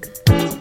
bolingo